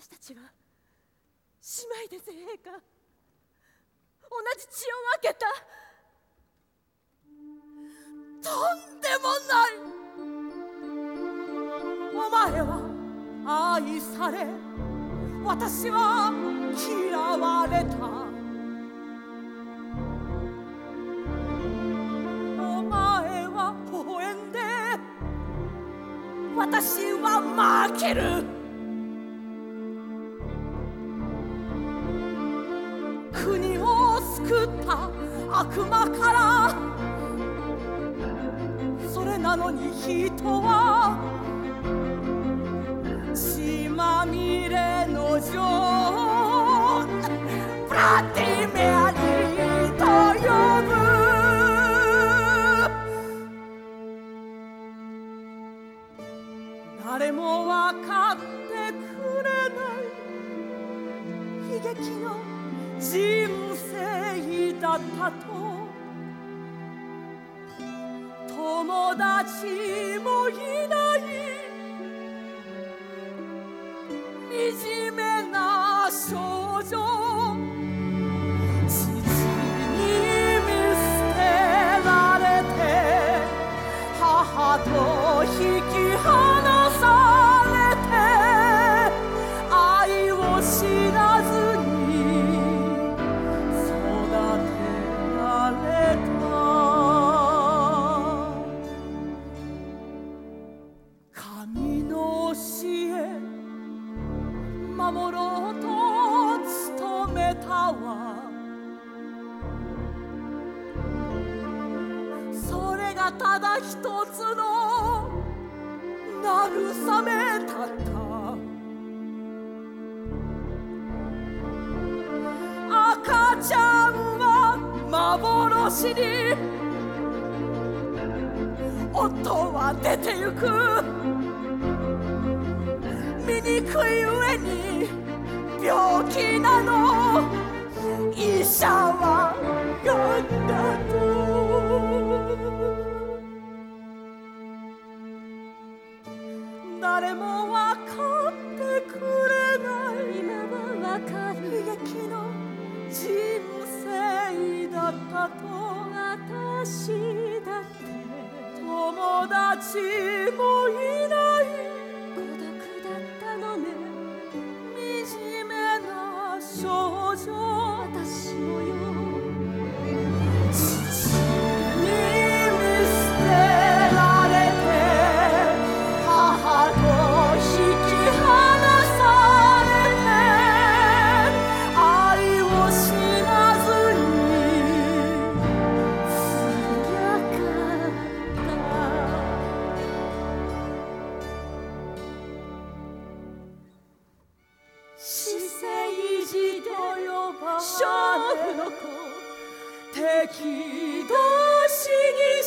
私たちは姉妹です陛下同じ血を分けた。とんでもない。お前は愛され私は嫌われた。お前は微笑んで私は負ける。た悪魔から。それなのに人は。血まみれの女。王ブラッディ・メアリーと呼ぶ。誰も分かってくれない。悲劇の人生。だったと。友達もいない。いじめな症状。守ろうと努めたわ。それがただ一つの慰めだった。赤ちゃんは幻に。夫は出てゆく。醜い上に病気なの。医者はがんだと誰もわかってくれない今はわかる悲劇の人生だったと私だって。友達もいない。少女。私のよ父勝負の子。敵同士に